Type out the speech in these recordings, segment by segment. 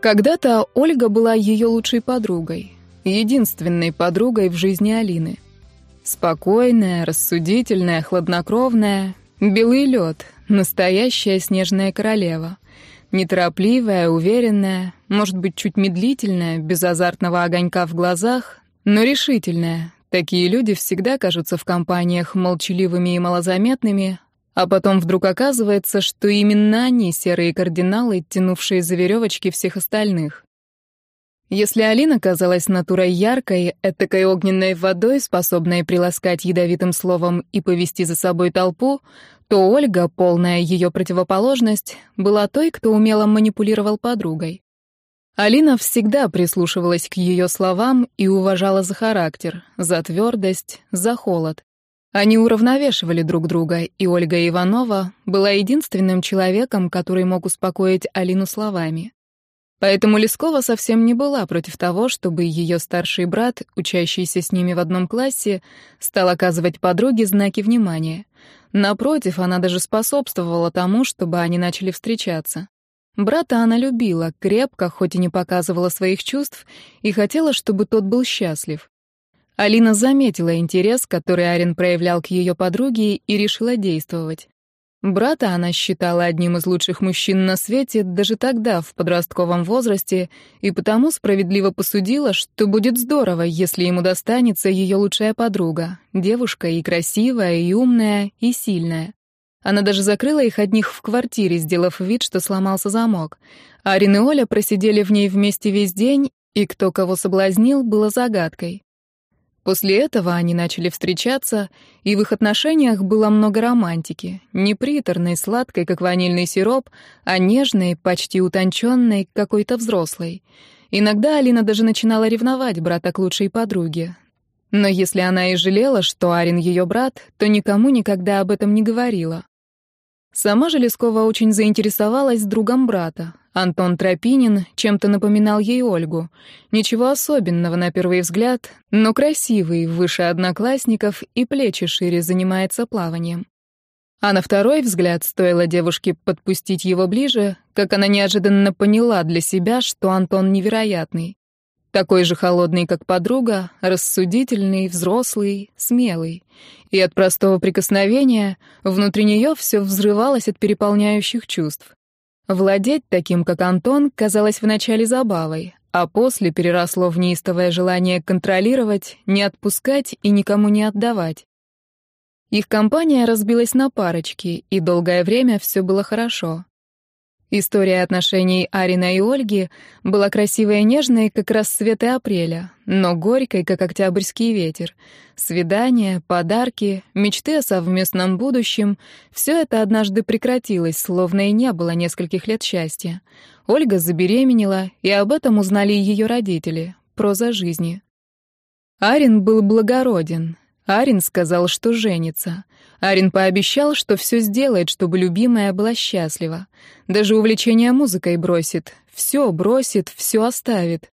Когда-то Ольга была ее лучшей подругой, единственной подругой в жизни Алины. Спокойная, рассудительная, хладнокровная, белый лед, настоящая снежная королева. Неторопливая, уверенная, может быть, чуть медлительная, без азартного огонька в глазах, но решительная. Такие люди всегда кажутся в компаниях молчаливыми и малозаметными, а потом вдруг оказывается, что именно они — серые кардиналы, тянувшие за веревочки всех остальных. Если Алина казалась натурой яркой, этакой огненной водой, способной приласкать ядовитым словом и повести за собой толпу, то Ольга, полная ее противоположность, была той, кто умело манипулировал подругой. Алина всегда прислушивалась к ее словам и уважала за характер, за твердость, за холод. Они уравновешивали друг друга, и Ольга Иванова была единственным человеком, который мог успокоить Алину словами. Поэтому Лескова совсем не была против того, чтобы ее старший брат, учащийся с ними в одном классе, стал оказывать подруге знаки внимания. Напротив, она даже способствовала тому, чтобы они начали встречаться. Брата она любила, крепко, хоть и не показывала своих чувств, и хотела, чтобы тот был счастлив. Алина заметила интерес, который Арин проявлял к ее подруге, и решила действовать. Брата она считала одним из лучших мужчин на свете даже тогда, в подростковом возрасте, и потому справедливо посудила, что будет здорово, если ему достанется ее лучшая подруга, девушка и красивая, и умная, и сильная. Она даже закрыла их одних в квартире, сделав вид, что сломался замок. Арин и Оля просидели в ней вместе весь день, и кто кого соблазнил, было загадкой. После этого они начали встречаться, и в их отношениях было много романтики. Не приторной, сладкой, как ванильный сироп, а нежной, почти утонченной, какой-то взрослой. Иногда Алина даже начинала ревновать брата к лучшей подруге. Но если она и жалела, что Арин ее брат, то никому никогда об этом не говорила. Сама же Лескова очень заинтересовалась другом брата. Антон Тропинин чем-то напоминал ей Ольгу. Ничего особенного на первый взгляд, но красивый, выше одноклассников и плечи шире занимается плаванием. А на второй взгляд стоило девушке подпустить его ближе, как она неожиданно поняла для себя, что Антон невероятный. Такой же холодный, как подруга, рассудительный, взрослый, смелый. И от простого прикосновения внутри нее все взрывалось от переполняющих чувств. Владеть таким, как Антон, казалось вначале забавой, а после переросло в неистовое желание контролировать, не отпускать и никому не отдавать. Их компания разбилась на парочки, и долгое время все было хорошо. История отношений Арина и Ольги была красивой и нежной, как рассветы апреля, но горькой, как октябрьский ветер. Свидания, подарки, мечты о совместном будущем — все это однажды прекратилось, словно и не было нескольких лет счастья. Ольга забеременела, и об этом узнали ее родители. Проза жизни. Арин был благороден. Арин сказал, что женится. Арин пообещал, что все сделает, чтобы любимая была счастлива. Даже увлечение музыкой бросит. Все бросит, все оставит.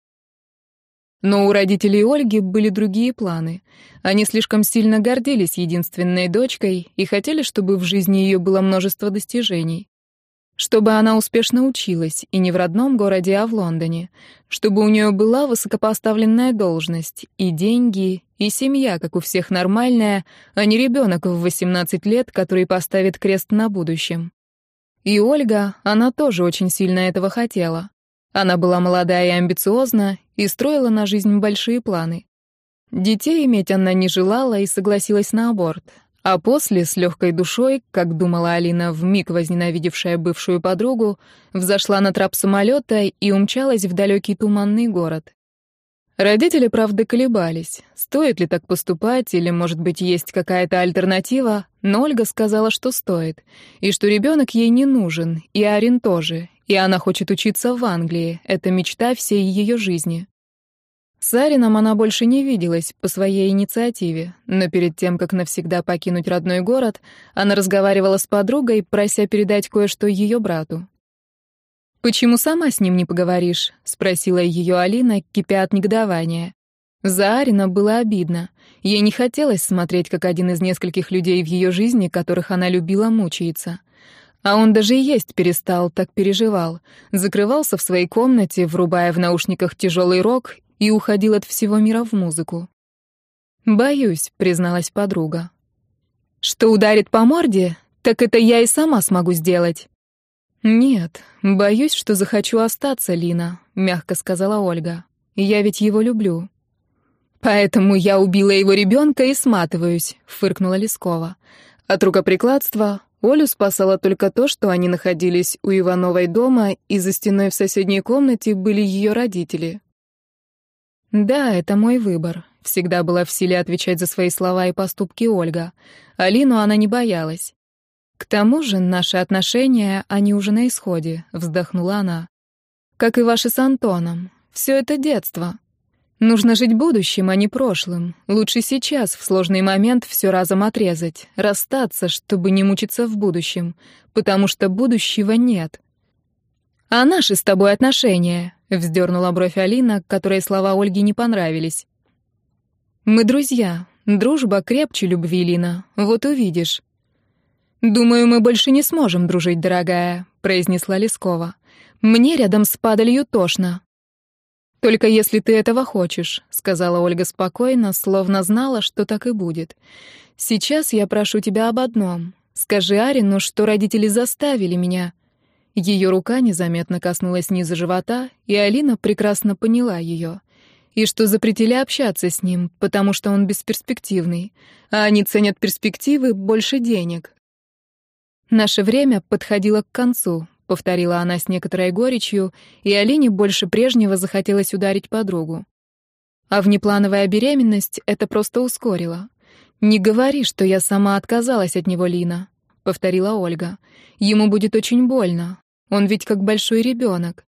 Но у родителей Ольги были другие планы. Они слишком сильно гордились единственной дочкой и хотели, чтобы в жизни ее было множество достижений. Чтобы она успешно училась, и не в родном городе, а в Лондоне. Чтобы у нее была высокопоставленная должность, и деньги, и семья, как у всех нормальная, а не ребенок в 18 лет, который поставит крест на будущем. И Ольга, она тоже очень сильно этого хотела. Она была молодая и амбициозна, и строила на жизнь большие планы. Детей иметь она не желала и согласилась на аборт. А после, с легкой душой, как думала Алина, вмиг возненавидевшая бывшую подругу, взошла на трап самолета и умчалась в далекий туманный город. Родители, правда, колебались, стоит ли так поступать, или, может быть, есть какая-то альтернатива, но Ольга сказала, что стоит, и что ребенок ей не нужен, и Арин тоже, и она хочет учиться в Англии, это мечта всей ее жизни. С Арином она больше не виделась по своей инициативе, но перед тем, как навсегда покинуть родной город, она разговаривала с подругой, прося передать кое-что ее брату. «Почему сама с ним не поговоришь?» — спросила ее Алина, кипя от негодования. За Арина было обидно. Ей не хотелось смотреть, как один из нескольких людей в ее жизни, которых она любила, мучается. А он даже есть перестал, так переживал. Закрывался в своей комнате, врубая в наушниках тяжелый рок и уходил от всего мира в музыку. «Боюсь», — призналась подруга. «Что ударит по морде, так это я и сама смогу сделать». «Нет, боюсь, что захочу остаться, Лина», — мягко сказала Ольга. «Я ведь его люблю». «Поэтому я убила его ребенка и сматываюсь», — фыркнула Лескова. От рукоприкладства Олю спасало только то, что они находились у Ивановой дома, и за стеной в соседней комнате были ее родители. «Да, это мой выбор», — всегда была в силе отвечать за свои слова и поступки Ольга. Алину она не боялась. «К тому же наши отношения, они уже на исходе», — вздохнула она. «Как и ваши с Антоном. Все это детство. Нужно жить будущим, а не прошлым. Лучше сейчас, в сложный момент, все разом отрезать, расстаться, чтобы не мучиться в будущем, потому что будущего нет. «А наши с тобой отношения?» — вздернула бровь Алина, которой слова Ольги не понравились. «Мы друзья. Дружба крепче любви, Лина. Вот увидишь». «Думаю, мы больше не сможем дружить, дорогая», — произнесла Лескова. «Мне рядом с падалью тошно. «Только если ты этого хочешь», — сказала Ольга спокойно, словно знала, что так и будет. «Сейчас я прошу тебя об одном. Скажи Арину, что родители заставили меня». Ее рука незаметно коснулась низа живота, и Алина прекрасно поняла ее. И что запретили общаться с ним, потому что он бесперспективный, а они ценят перспективы больше денег. Наше время подходило к концу, — повторила она с некоторой горечью, и Алине больше прежнего захотелось ударить подругу. А внеплановая беременность это просто ускорило. «Не говори, что я сама отказалась от него, Лина», — повторила Ольга. «Ему будет очень больно. Он ведь как большой ребенок.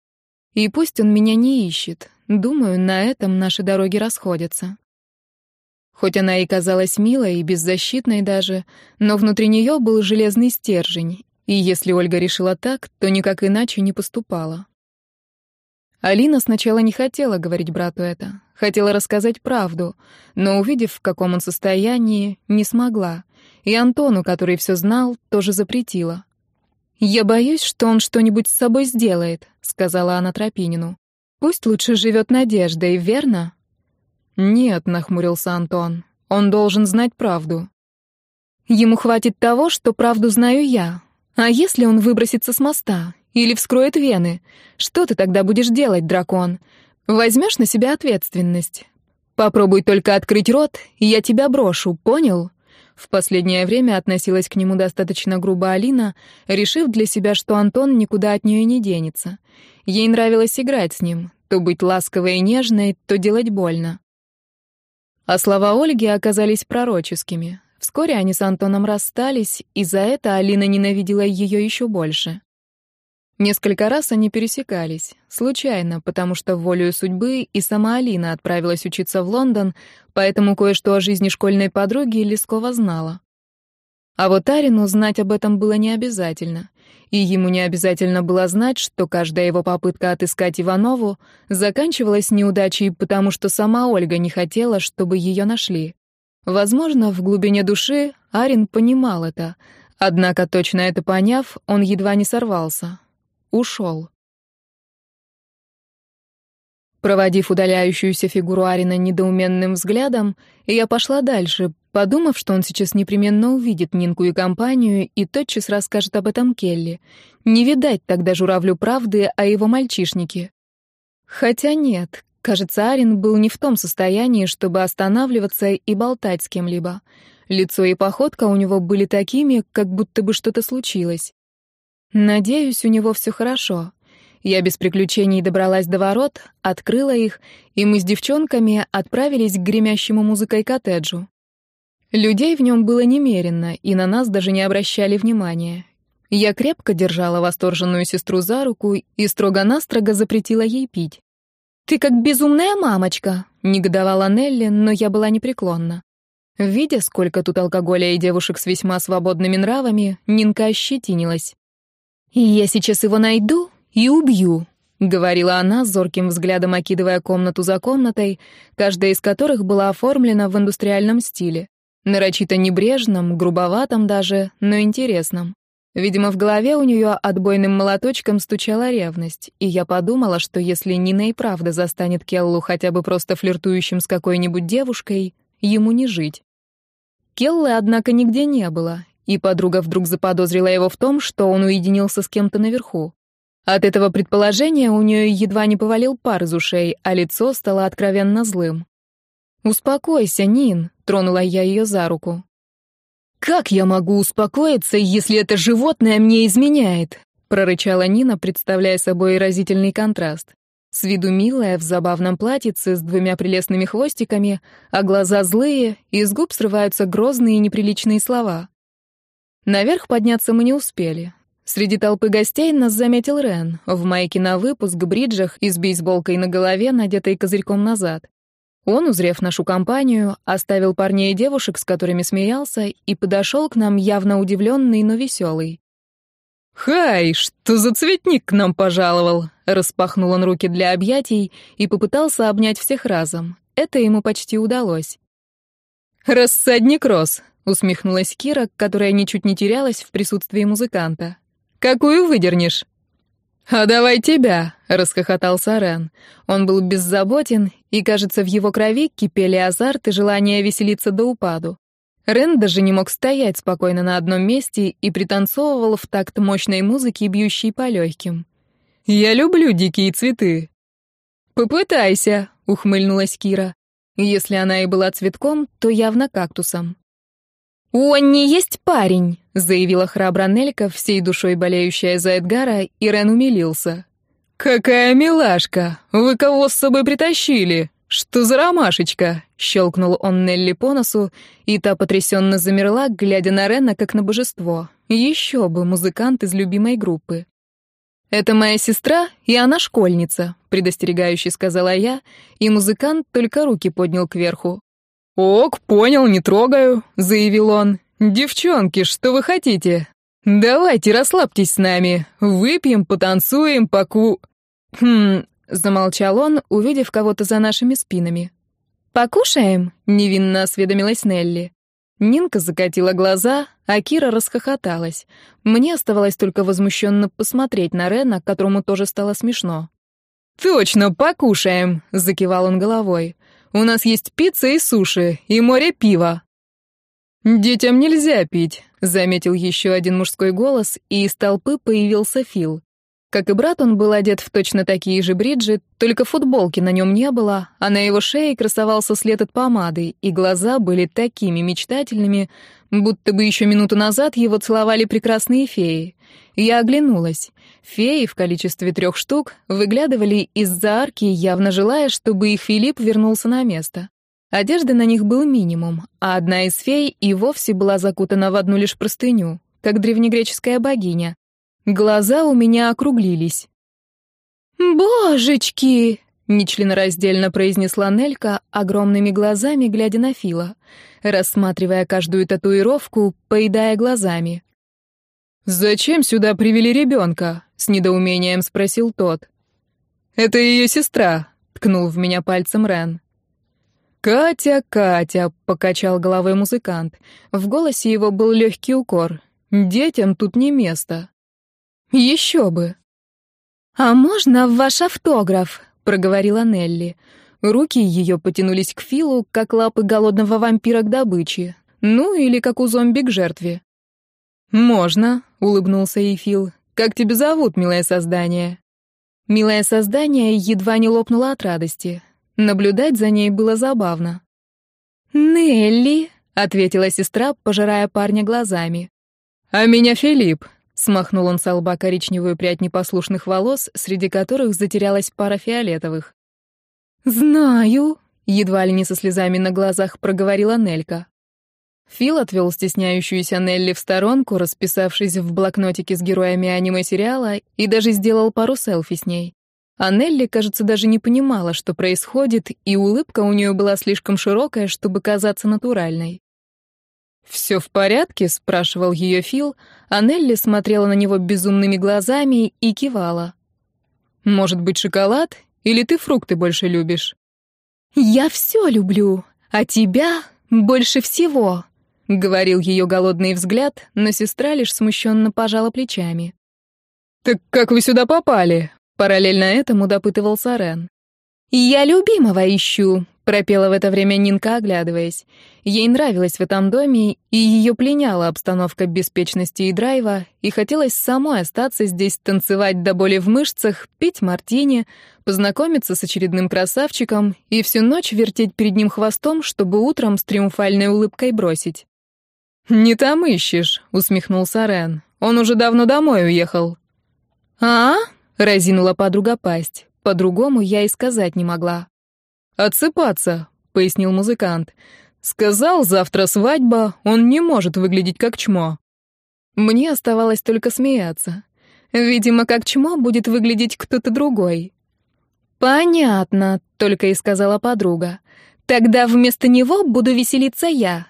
И пусть он меня не ищет. Думаю, на этом наши дороги расходятся». Хоть она и казалась милой и беззащитной даже, но внутри нее был железный стержень, и если Ольга решила так, то никак иначе не поступала. Алина сначала не хотела говорить брату это, хотела рассказать правду, но, увидев, в каком он состоянии, не смогла. И Антону, который все знал, тоже запретила. «Я боюсь, что он что-нибудь с собой сделает», — сказала она Тропинину. «Пусть лучше живет надеждой, верно?» «Нет», — нахмурился Антон, — «он должен знать правду». «Ему хватит того, что правду знаю я. А если он выбросится с моста? Или вскроет вены? Что ты тогда будешь делать, дракон? Возьмешь на себя ответственность? Попробуй только открыть рот, и я тебя брошу, понял? В последнее время относилась к нему достаточно грубо Алина, решив для себя, что Антон никуда от нее не денется. Ей нравилось играть с ним, то быть ласковой и нежной, то делать больно. А слова Ольги оказались пророческими. Вскоре они с Антоном расстались, и за это Алина ненавидела ее еще больше. Несколько раз они пересекались, случайно, потому что волею судьбы и сама Алина отправилась учиться в Лондон, поэтому кое-что о жизни школьной подруги Лескова знала. А вот Арину знать об этом было не обязательно, и ему не обязательно было знать, что каждая его попытка отыскать Иванову заканчивалась неудачей, потому что сама Ольга не хотела, чтобы ее нашли. Возможно, в глубине души Арин понимал это, однако, точно это поняв, он едва не сорвался. Ушел. Проводив удаляющуюся фигуру Арина недоуменным взглядом, я пошла дальше, подумав, что он сейчас непременно увидит Нинку и компанию и тотчас расскажет об этом Келли. Не видать тогда журавлю правды о его мальчишнике. Хотя нет, Кажется, Арин был не в том состоянии, чтобы останавливаться и болтать с кем-либо. Лицо и походка у него были такими, как будто бы что-то случилось. Надеюсь, у него все хорошо. Я без приключений добралась до ворот, открыла их, и мы с девчонками отправились к гремящему музыкой коттеджу. Людей в нем было немерено, и на нас даже не обращали внимания. Я крепко держала восторженную сестру за руку и строго-настрого запретила ей пить. «Ты как безумная мамочка», — негодовала Нелли, но я была непреклонна. Видя, сколько тут алкоголя и девушек с весьма свободными нравами, Нинка ощетинилась. «Я сейчас его найду и убью», — говорила она, зорким взглядом окидывая комнату за комнатой, каждая из которых была оформлена в индустриальном стиле. Нарочито небрежном, грубоватом даже, но интересном. Видимо, в голове у нее отбойным молоточком стучала ревность, и я подумала, что если Нина и правда застанет Келлу хотя бы просто флиртующим с какой-нибудь девушкой, ему не жить. Келлы, однако, нигде не было, и подруга вдруг заподозрила его в том, что он уединился с кем-то наверху. От этого предположения у нее едва не повалил пар из ушей, а лицо стало откровенно злым. «Успокойся, Нин», — тронула я ее за руку. «Как я могу успокоиться, если это животное мне изменяет?» — прорычала Нина, представляя собой разительный контраст. С виду милая, в забавном платьице с двумя прелестными хвостиками, а глаза злые, из губ срываются грозные и неприличные слова. Наверх подняться мы не успели. Среди толпы гостей нас заметил Рен, в майке на выпуск, бриджах и с бейсболкой на голове, надетой козырьком назад. Он, узрев нашу компанию, оставил парней и девушек, с которыми смеялся, и подошел к нам явно удивленный, но веселый. «Хай, что за цветник к нам пожаловал?» Распахнул он руки для объятий и попытался обнять всех разом. Это ему почти удалось. «Рассадник рос», — усмехнулась Кира, которая ничуть не терялась в присутствии музыканта. «Какую выдернешь?» «А давай тебя!» — расхохотался Рен. Он был беззаботен, и, кажется, в его крови кипели азарт и желание веселиться до упаду. Рен даже не мог стоять спокойно на одном месте и пританцовывал в такт мощной музыки, бьющей по легким. «Я люблю дикие цветы!» «Попытайся!» — ухмыльнулась Кира. Если она и была цветком, то явно кактусом. «Он не есть парень!» — заявила храбро Нелька, всей душой болеющая за Эдгара, и Рен умилился. «Какая милашка! Вы кого с собой притащили? Что за ромашечка?» — щелкнул он Нелли по носу, и та потрясенно замерла, глядя на Рена как на божество. Еще бы, музыкант из любимой группы. «Это моя сестра, и она школьница», — предостерегающе сказала я, и музыкант только руки поднял кверху. «Ок, понял, не трогаю», — заявил он. «Девчонки, что вы хотите? Давайте расслабьтесь с нами. Выпьем, потанцуем, поку...» «Хм...» — замолчал он, увидев кого-то за нашими спинами. «Покушаем?» — невинно осведомилась Нелли. Нинка закатила глаза, а Кира расхохоталась. Мне оставалось только возмущенно посмотреть на Рена, которому тоже стало смешно. «Точно, покушаем!» — закивал он головой. У нас есть пицца и суши, и море пива». «Детям нельзя пить», — заметил еще один мужской голос, и из толпы появился Фил. Как и брат, он был одет в точно такие же бриджи, только футболки на нем не было, а на его шее красовался след от помады, и глаза были такими мечтательными, будто бы еще минуту назад его целовали прекрасные феи. Я оглянулась. Феи в количестве трех штук выглядывали из-за арки, явно желая, чтобы их Филипп вернулся на место. Одежды на них был минимум, а одна из фей и вовсе была закутана в одну лишь простыню, как древнегреческая богиня. Глаза у меня округлились. «Божечки!» — нечленораздельно произнесла Нелька, огромными глазами глядя на Фила, рассматривая каждую татуировку, поедая глазами. «Зачем сюда привели ребенка?» — с недоумением спросил тот. «Это ее сестра», — ткнул в меня пальцем Рен. «Катя, Катя», — покачал головой музыкант. В голосе его был легкий укор. «Детям тут не место». «Еще бы». «А можно ваш автограф?» — проговорила Нелли. Руки ее потянулись к Филу, как лапы голодного вампира к добыче. Ну, или как у зомби к жертве. «Можно», — улыбнулся Эйфил. «Как тебя зовут, милое создание?» Милое создание едва не лопнуло от радости. Наблюдать за ней было забавно. «Нелли», — ответила сестра, пожирая парня глазами. «А меня Филипп», — смахнул он с лба коричневую прядь непослушных волос, среди которых затерялась пара фиолетовых. «Знаю», — едва ли не со слезами на глазах проговорила Нелька. Фил отвел стесняющуюся Нелли в сторонку, расписавшись в блокнотике с героями аниме-сериала, и даже сделал пару селфи с ней. А Нелли, кажется, даже не понимала, что происходит, и улыбка у нее была слишком широкая, чтобы казаться натуральной. «Все в порядке?» — спрашивал ее Фил, а Нелли смотрела на него безумными глазами и кивала. «Может быть, шоколад? Или ты фрукты больше любишь?» «Я все люблю, а тебя больше всего», — говорил ее голодный взгляд, но сестра лишь смущенно пожала плечами. «Так как вы сюда попали?» — параллельно этому допытывался Рен. «Я любимого ищу», — пропела в это время Нинка, оглядываясь. Ей нравилось в этом доме, и ее пленяла обстановка беспечности и драйва, и хотелось самой остаться здесь, танцевать до боли в мышцах, пить мартини, познакомиться с очередным красавчиком и всю ночь вертеть перед ним хвостом, чтобы утром с триумфальной улыбкой бросить. «Не там ищешь», — усмехнулся Рен. «Он уже давно домой уехал». «А?» — разинула подруга пасть. По-другому я и сказать не могла. «Отсыпаться», — пояснил музыкант. «Сказал, завтра свадьба, он не может выглядеть как чмо». Мне оставалось только смеяться. Видимо, как чмо будет выглядеть кто-то другой. «Понятно», — только и сказала подруга. «Тогда вместо него буду веселиться я».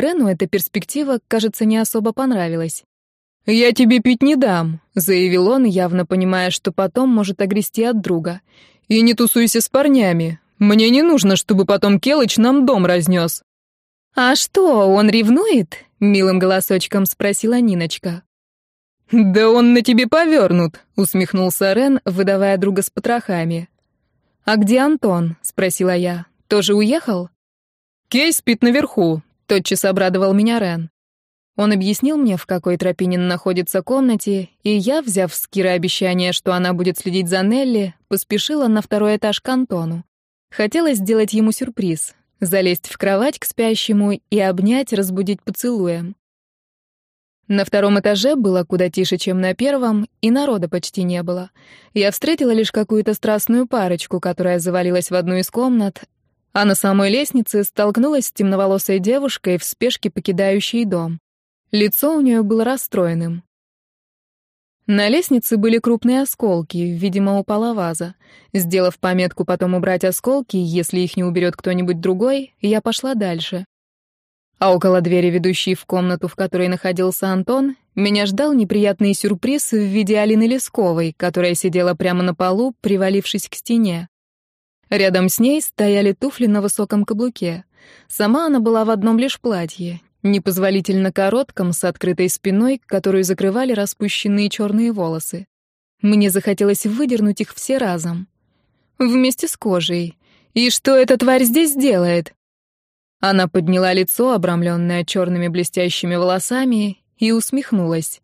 Рену эта перспектива, кажется, не особо понравилась. «Я тебе пить не дам», — заявил он, явно понимая, что потом может огрести от друга. «И не тусуйся с парнями. Мне не нужно, чтобы потом Келыч нам дом разнес». «А что, он ревнует?» — милым голосочком спросила Ниночка. «Да он на тебе повернут», — усмехнулся Рен, выдавая друга с потрохами. «А где Антон?» — спросила я. «Тоже уехал?» «Кей спит наверху», — тотчас обрадовал меня Рен. Он объяснил мне, в какой Тропинин находится комнате, и я, взяв с Киры обещание, что она будет следить за Нелли, поспешила на второй этаж к Антону. Хотелось сделать ему сюрприз, залезть в кровать к спящему и обнять, разбудить поцелуем. На втором этаже было куда тише, чем на первом, и народа почти не было. Я встретила лишь какую-то страстную парочку, которая завалилась в одну из комнат, а на самой лестнице столкнулась с темноволосой девушкой в спешке покидающей дом. Лицо у нее было расстроенным. На лестнице были крупные осколки, видимо, упала ваза. Сделав пометку потом убрать осколки, если их не уберет кто-нибудь другой, я пошла дальше. А около двери, ведущей в комнату, в которой находился Антон, меня ждал неприятный сюрприз в виде Алины Лесковой, которая сидела прямо на полу, привалившись к стене. Рядом с ней стояли туфли на высоком каблуке. Сама она была в одном лишь платье, непозволительно коротком, с открытой спиной, которую закрывали распущенные черные волосы. Мне захотелось выдернуть их все разом. Вместе с кожей. И что эта тварь здесь делает? Она подняла лицо, обрамленное черными блестящими волосами, и усмехнулась.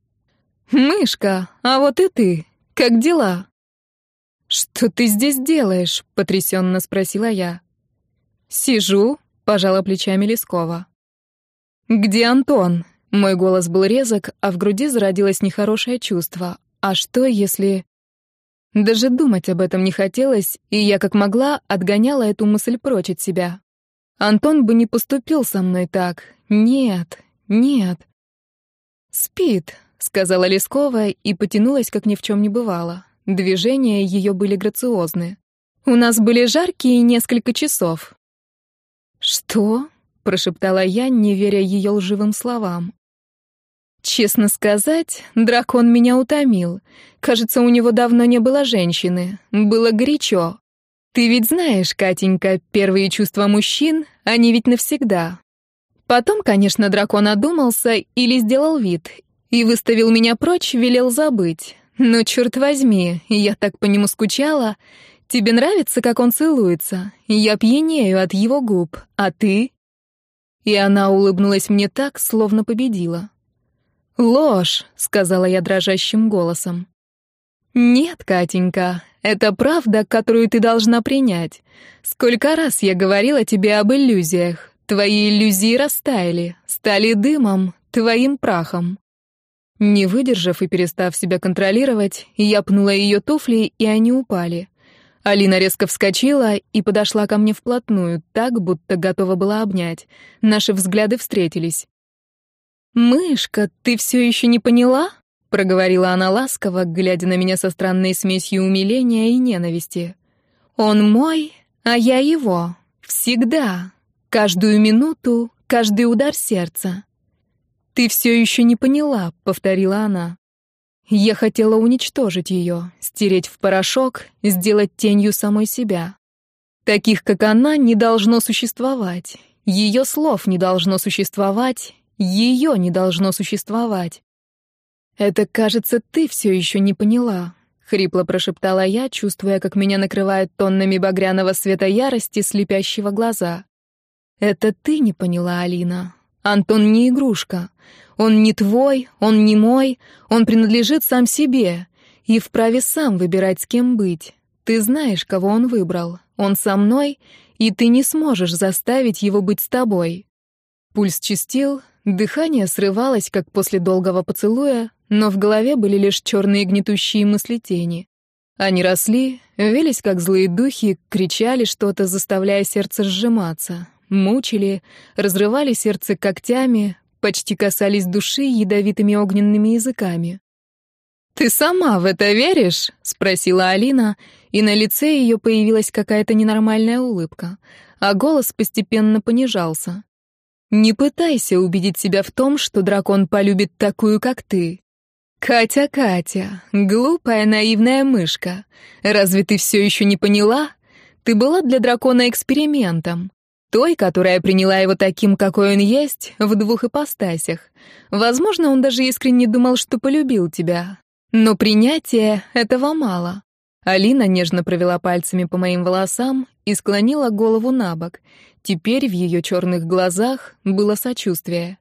«Мышка, а вот и ты. Как дела?» «Что ты здесь делаешь?» — потрясенно спросила я. «Сижу», — пожала плечами Лескова. «Где Антон?» Мой голос был резок, а в груди зародилось нехорошее чувство. А что, если... Даже думать об этом не хотелось, и я как могла отгоняла эту мысль прочь от себя. Антон бы не поступил со мной так. Нет, нет. «Спит», — сказала Лескова и потянулась, как ни в чем не бывало. Движения ее были грациозны. «У нас были жаркие несколько часов». «Что?» — прошептала я, не веря ее лживым словам. Честно сказать, дракон меня утомил. Кажется, у него давно не было женщины. Было горячо. Ты ведь знаешь, Катенька, первые чувства мужчин, они ведь навсегда. Потом, конечно, дракон одумался или сделал вид, и выставил меня прочь, велел забыть. Но черт возьми, я так по нему скучала. Тебе нравится, как он целуется? Я пьянею от его губ, а ты? И она улыбнулась мне так, словно победила. «Ложь», — сказала я дрожащим голосом. «Нет, Катенька, это правда, которую ты должна принять. Сколько раз я говорила тебе об иллюзиях. Твои иллюзии растаяли, стали дымом, твоим прахом». Не выдержав и перестав себя контролировать, я пнула ее туфли, и они упали. Алина резко вскочила и подошла ко мне вплотную, так, будто готова была обнять. Наши взгляды встретились. «Мышка, ты все еще не поняла?» — проговорила она ласково, глядя на меня со странной смесью умиления и ненависти. «Он мой, а я его. Всегда. Каждую минуту, каждый удар сердца». «Ты все еще не поняла», — повторила она. Я хотела уничтожить ее, стереть в порошок, сделать тенью самой себя. Таких, как она, не должно существовать. Ее слов не должно существовать, ее не должно существовать. «Это, кажется, ты все еще не поняла», — хрипло прошептала я, чувствуя, как меня накрывает тоннами багряного света ярости, слепящего глаза. «Это ты не поняла, Алина. Антон не игрушка. Он не твой, он не мой, он принадлежит сам себе и вправе сам выбирать, с кем быть. Ты знаешь, кого он выбрал. Он со мной, и ты не сможешь заставить его быть с тобой». Пульс чистил, дыхание срывалось, как после долгого поцелуя, но в голове были лишь черные гнетущие мысли тени. Они росли, велись как злые духи, кричали что-то, заставляя сердце сжиматься, мучили, разрывали сердце когтями, почти касались души ядовитыми огненными языками. «Ты сама в это веришь?» — спросила Алина, и на лице ее появилась какая-то ненормальная улыбка, а голос постепенно понижался. «Не пытайся убедить себя в том, что дракон полюбит такую, как ты. Катя, Катя, глупая наивная мышка, разве ты все еще не поняла? Ты была для дракона экспериментом, той, которая приняла его таким, какой он есть, в двух ипостасях. Возможно, он даже искренне думал, что полюбил тебя. Но принятия этого мало. Алина нежно провела пальцами по моим волосам и склонила голову на бок. Теперь в ее черных глазах было сочувствие.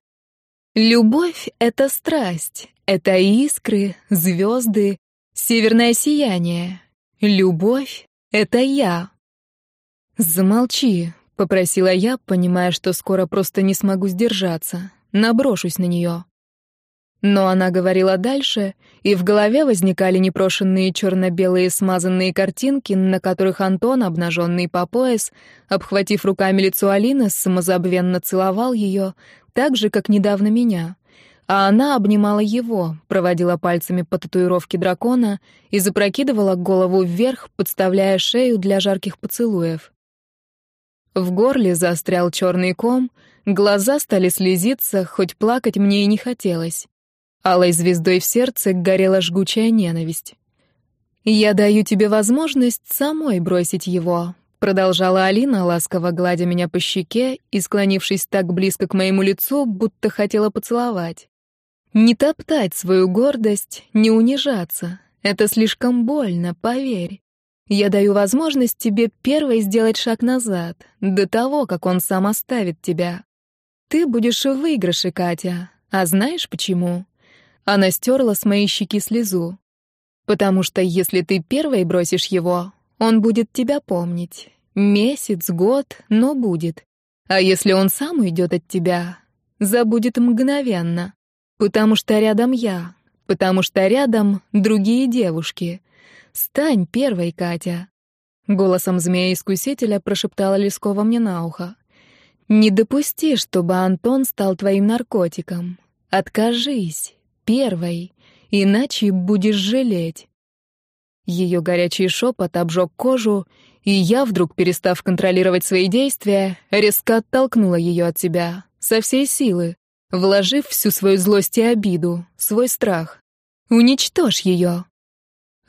«Любовь — это страсть, это искры, звезды, северное сияние. Любовь — это я». «Замолчи», — попросила я, понимая, что скоро просто не смогу сдержаться. Наброшусь на нее. Но она говорила дальше, и в голове возникали непрошенные черно-белые смазанные картинки, на которых Антон, обнаженный по пояс, обхватив руками лицо Алины, самозабвенно целовал ее, так же, как недавно меня. А она обнимала его, проводила пальцами по татуировке дракона и запрокидывала голову вверх, подставляя шею для жарких поцелуев. В горле застрял черный ком, глаза стали слезиться, хоть плакать мне и не хотелось. Алой звездой в сердце горела жгучая ненависть. «Я даю тебе возможность самой бросить его», — продолжала Алина, ласково гладя меня по щеке и склонившись так близко к моему лицу, будто хотела поцеловать. «Не топтать свою гордость, не унижаться. Это слишком больно, поверь. Я даю возможность тебе первой сделать шаг назад, до того, как он сам оставит тебя. Ты будешь в выигрыше, Катя. А знаешь почему?» Она стерла с моей щеки слезу. «Потому что если ты первой бросишь его, он будет тебя помнить. Месяц, год, но будет. А если он сам уйдет от тебя, забудет мгновенно. Потому что рядом я, потому что рядом другие девушки. Стань первой, Катя». Голосом змея-искусителя прошептала Лескова мне на ухо. «Не допусти, чтобы Антон стал твоим наркотиком. Откажись первой, иначе будешь жалеть. Ее горячий шепот обжег кожу, и я, вдруг перестав контролировать свои действия, резко оттолкнула ее от себя, со всей силы, вложив всю свою злость и обиду, свой страх. «Уничтожь ее!»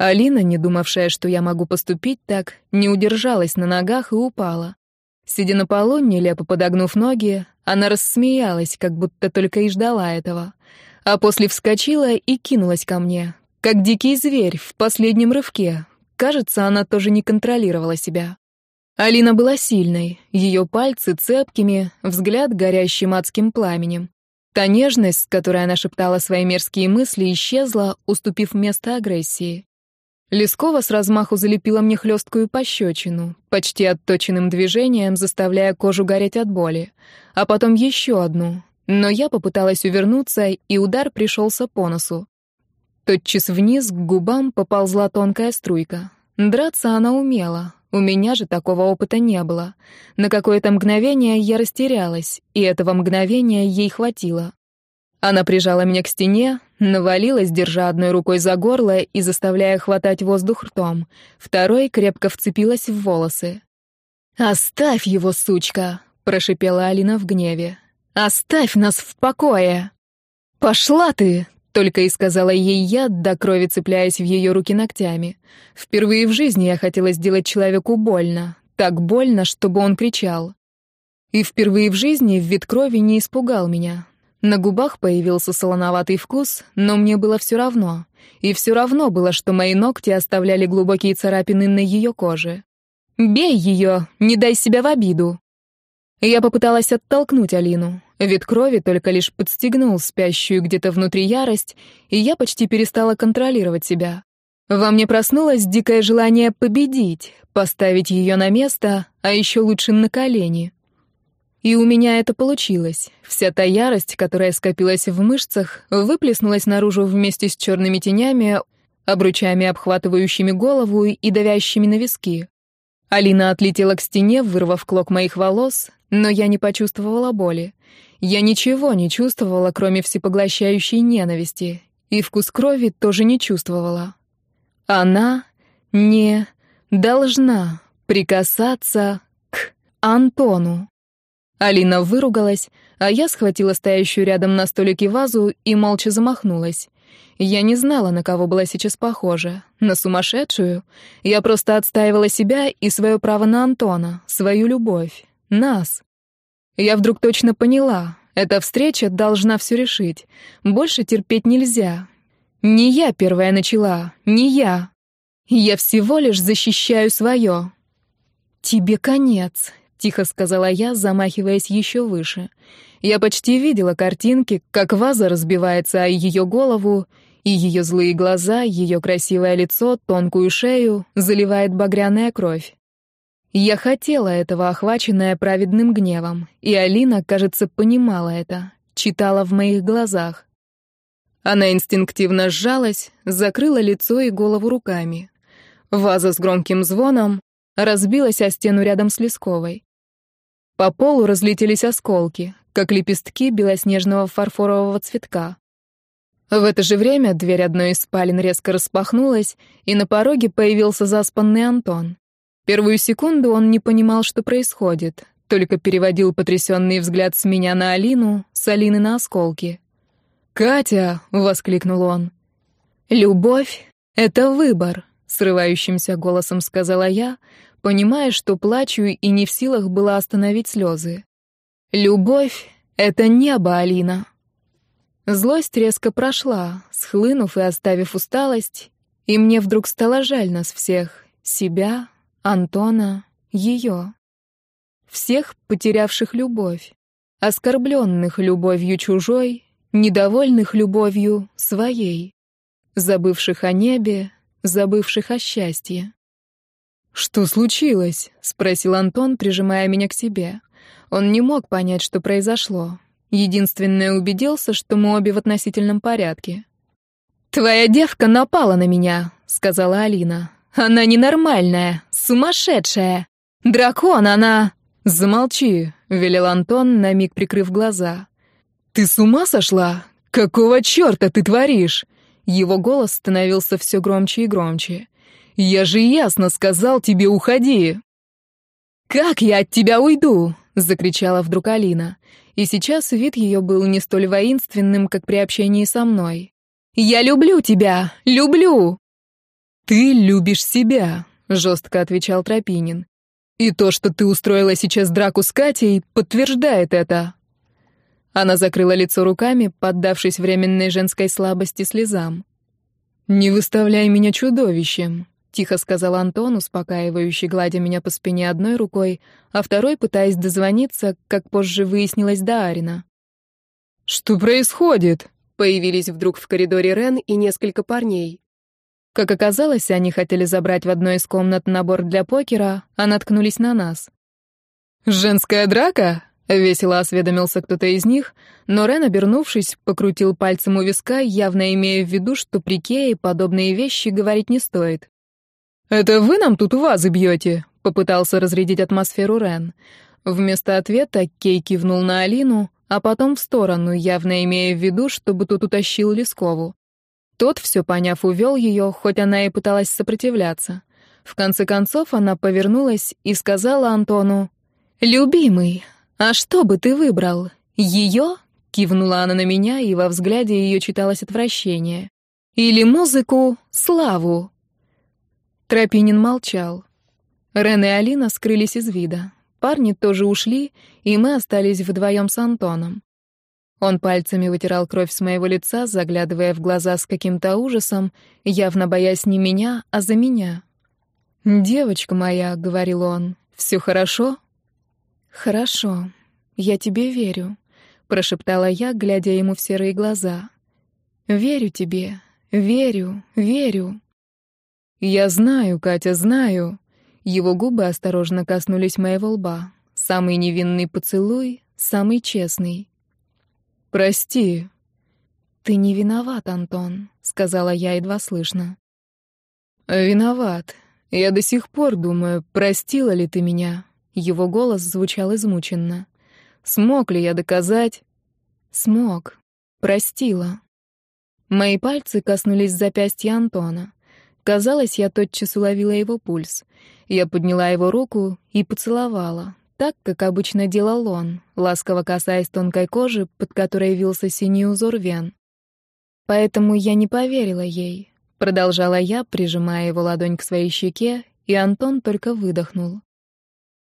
Алина, не думавшая, что я могу поступить так, не удержалась на ногах и упала. Сидя на полу, нелепо подогнув ноги, она рассмеялась, как будто только и ждала этого а после вскочила и кинулась ко мне, как дикий зверь в последнем рывке. Кажется, она тоже не контролировала себя. Алина была сильной, ее пальцы цепкими, взгляд горящим адским пламенем. Та нежность, с которой она шептала свои мерзкие мысли, исчезла, уступив место агрессии. Лескова с размаху залепила мне хлесткую пощечину, почти отточенным движением, заставляя кожу гореть от боли, а потом еще одну, но я попыталась увернуться, и удар пришелся по носу. Тотчас вниз к губам поползла тонкая струйка. Драться она умела, у меня же такого опыта не было. На какое-то мгновение я растерялась, и этого мгновения ей хватило. Она прижала меня к стене, навалилась, держа одной рукой за горло и заставляя хватать воздух ртом, второй крепко вцепилась в волосы. «Оставь его, сучка!» — прошипела Алина в гневе. «Оставь нас в покое!» «Пошла ты!» — только и сказала ей я, до крови цепляясь в ее руки ногтями. Впервые в жизни я хотела сделать человеку больно. Так больно, чтобы он кричал. И впервые в жизни вид крови не испугал меня. На губах появился солоноватый вкус, но мне было все равно. И все равно было, что мои ногти оставляли глубокие царапины на ее коже. «Бей ее, не дай себя в обиду!» Я попыталась оттолкнуть Алину. Вид крови только лишь подстегнул спящую где-то внутри ярость, и я почти перестала контролировать себя. Во мне проснулось дикое желание победить, поставить ее на место, а еще лучше на колени. И у меня это получилось. Вся та ярость, которая скопилась в мышцах, выплеснулась наружу вместе с черными тенями, обручами, обхватывающими голову и давящими на виски. Алина отлетела к стене, вырвав клок моих волос, но я не почувствовала боли. Я ничего не чувствовала, кроме всепоглощающей ненависти, и вкус крови тоже не чувствовала. Она не должна прикасаться к Антону. Алина выругалась, а я схватила стоящую рядом на столике вазу и молча замахнулась. Я не знала, на кого была сейчас похожа. На сумасшедшую. Я просто отстаивала себя и свое право на Антона, свою любовь, нас. Я вдруг точно поняла, эта встреча должна все решить. Больше терпеть нельзя. Не я первая начала, не я. Я всего лишь защищаю свое. «Тебе конец», — тихо сказала я, замахиваясь еще выше. Я почти видела картинки, как ваза разбивается о ее голову, и ее злые глаза, ее красивое лицо, тонкую шею заливает багряная кровь. Я хотела этого, охваченная праведным гневом, и Алина, кажется, понимала это, читала в моих глазах. Она инстинктивно сжалась, закрыла лицо и голову руками. Ваза с громким звоном разбилась о стену рядом с Лесковой. По полу разлетелись осколки, как лепестки белоснежного фарфорового цветка. В это же время дверь одной из спален резко распахнулась, и на пороге появился заспанный Антон. Первую секунду он не понимал, что происходит, только переводил потрясенный взгляд с меня на Алину, с Алины на осколки. «Катя!» — воскликнул он. «Любовь — это выбор», — срывающимся голосом сказала я, понимая, что плачу и не в силах была остановить слезы. «Любовь — это небо, Алина». Злость резко прошла, схлынув и оставив усталость, и мне вдруг стало жаль нас всех, себя, Антона, ее. Всех, потерявших любовь, оскорбленных любовью чужой, недовольных любовью своей, забывших о небе, забывших о счастье. «Что случилось?» — спросил Антон, прижимая меня к себе. Он не мог понять, что произошло. Единственное, убедился, что мы обе в относительном порядке. «Твоя девка напала на меня», — сказала Алина. «Она ненормальная, сумасшедшая. Дракон она...» «Замолчи», — велел Антон, на миг прикрыв глаза. «Ты с ума сошла? Какого черта ты творишь?» Его голос становился все громче и громче. «Я же ясно сказал тебе, уходи!» «Как я от тебя уйду?» — закричала вдруг Алина и сейчас вид ее был не столь воинственным, как при общении со мной. «Я люблю тебя! Люблю!» «Ты любишь себя», — жестко отвечал Тропинин. «И то, что ты устроила сейчас драку с Катей, подтверждает это». Она закрыла лицо руками, поддавшись временной женской слабости слезам. «Не выставляй меня чудовищем», Тихо сказал Антон, успокаивающий, гладя меня по спине одной рукой, а второй пытаясь дозвониться, как позже выяснилось, до Арина. «Что происходит?» Появились вдруг в коридоре Рен и несколько парней. Как оказалось, они хотели забрать в одной из комнат набор для покера, а наткнулись на нас. «Женская драка?» — весело осведомился кто-то из них, но Рен, обернувшись, покрутил пальцем у виска, явно имея в виду, что при Кее подобные вещи говорить не стоит. «Это вы нам тут вазы бьете?» — попытался разрядить атмосферу Рен. Вместо ответа Кей кивнул на Алину, а потом в сторону, явно имея в виду, чтобы тот утащил Лескову. Тот, все поняв, увел ее, хоть она и пыталась сопротивляться. В конце концов она повернулась и сказала Антону, «Любимый, а что бы ты выбрал? Ее?» — кивнула она на меня, и во взгляде ее читалось отвращение. «Или музыку «Славу»?» Тропинин молчал. Рен и Алина скрылись из вида. Парни тоже ушли, и мы остались вдвоем с Антоном. Он пальцами вытирал кровь с моего лица, заглядывая в глаза с каким-то ужасом, явно боясь не меня, а за меня. «Девочка моя», — говорил он, — «все хорошо?» «Хорошо. Я тебе верю», — прошептала я, глядя ему в серые глаза. «Верю тебе. Верю, верю». «Я знаю, Катя, знаю». Его губы осторожно коснулись моего лба. Самый невинный поцелуй, самый честный. «Прости». «Ты не виноват, Антон», — сказала я едва слышно. «Виноват. Я до сих пор думаю, простила ли ты меня?» Его голос звучал измученно. «Смог ли я доказать?» «Смог. Простила». Мои пальцы коснулись запястья Антона. Казалось, я тотчас уловила его пульс. Я подняла его руку и поцеловала, так, как обычно делал он, ласково касаясь тонкой кожи, под которой вился синий узор вен. Поэтому я не поверила ей. Продолжала я, прижимая его ладонь к своей щеке, и Антон только выдохнул.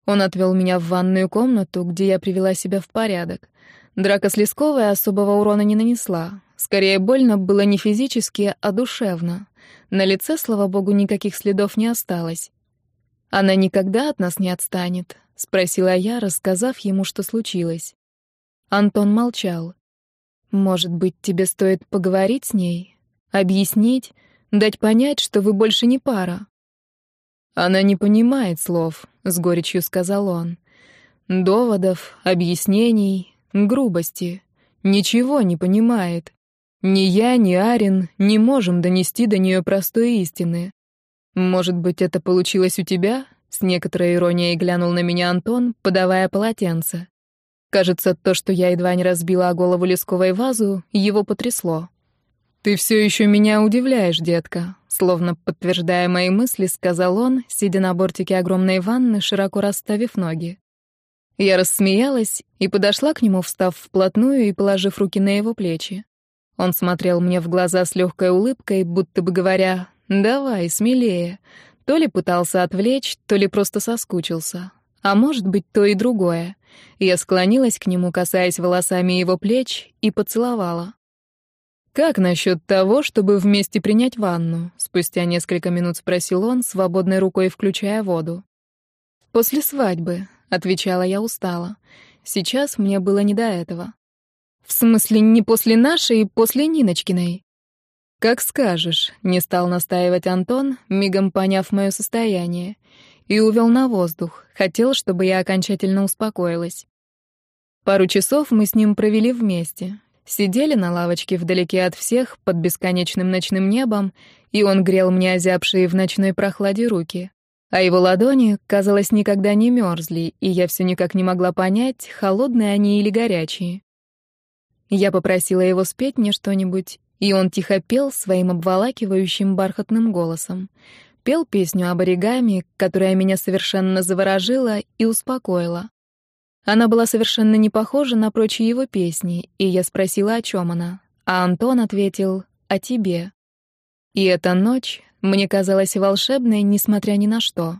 Он отвел меня в ванную комнату, где я привела себя в порядок. Драка с Лесковой особого урона не нанесла. Скорее, больно было не физически, а душевно. На лице, слава богу, никаких следов не осталось. Она никогда от нас не отстанет, — спросила я, рассказав ему, что случилось. Антон молчал. «Может быть, тебе стоит поговорить с ней? Объяснить? Дать понять, что вы больше не пара?» «Она не понимает слов», — с горечью сказал он. «Доводов, объяснений, грубости. Ничего не понимает. Ни я, ни Арин не можем донести до нее простой истины. Может быть, это получилось у тебя?» С некоторой иронией глянул на меня Антон, подавая полотенце. Кажется, то, что я едва не разбила голову лесковой вазу, его потрясло. «Ты все еще меня удивляешь, детка», словно подтверждая мои мысли, сказал он, сидя на бортике огромной ванны, широко расставив ноги. Я рассмеялась и подошла к нему, встав вплотную и положив руки на его плечи. Он смотрел мне в глаза с легкой улыбкой, будто бы говоря «давай, смелее», то ли пытался отвлечь, то ли просто соскучился. А может быть, то и другое. Я склонилась к нему, касаясь волосами его плеч, и поцеловала. «Как насчет того, чтобы вместе принять ванну?» — спустя несколько минут спросил он, свободной рукой включая воду. «После свадьбы», — отвечала я устало. «Сейчас мне было не до этого». «В смысле, не после нашей, после Ниночкиной?» «Как скажешь», — не стал настаивать Антон, мигом поняв мое состояние, и увел на воздух, хотел, чтобы я окончательно успокоилась. Пару часов мы с ним провели вместе. Сидели на лавочке вдалеке от всех, под бесконечным ночным небом, и он грел мне озябшие в ночной прохладе руки. А его ладони, казалось, никогда не мерзли, и я все никак не могла понять, холодные они или горячие. Я попросила его спеть мне что-нибудь, и он тихо пел своим обволакивающим бархатным голосом. Пел песню об оригами, которая меня совершенно заворожила и успокоила. Она была совершенно не похожа на прочие его песни, и я спросила, о чем она. А Антон ответил «О тебе». И эта ночь мне казалась волшебной, несмотря ни на что.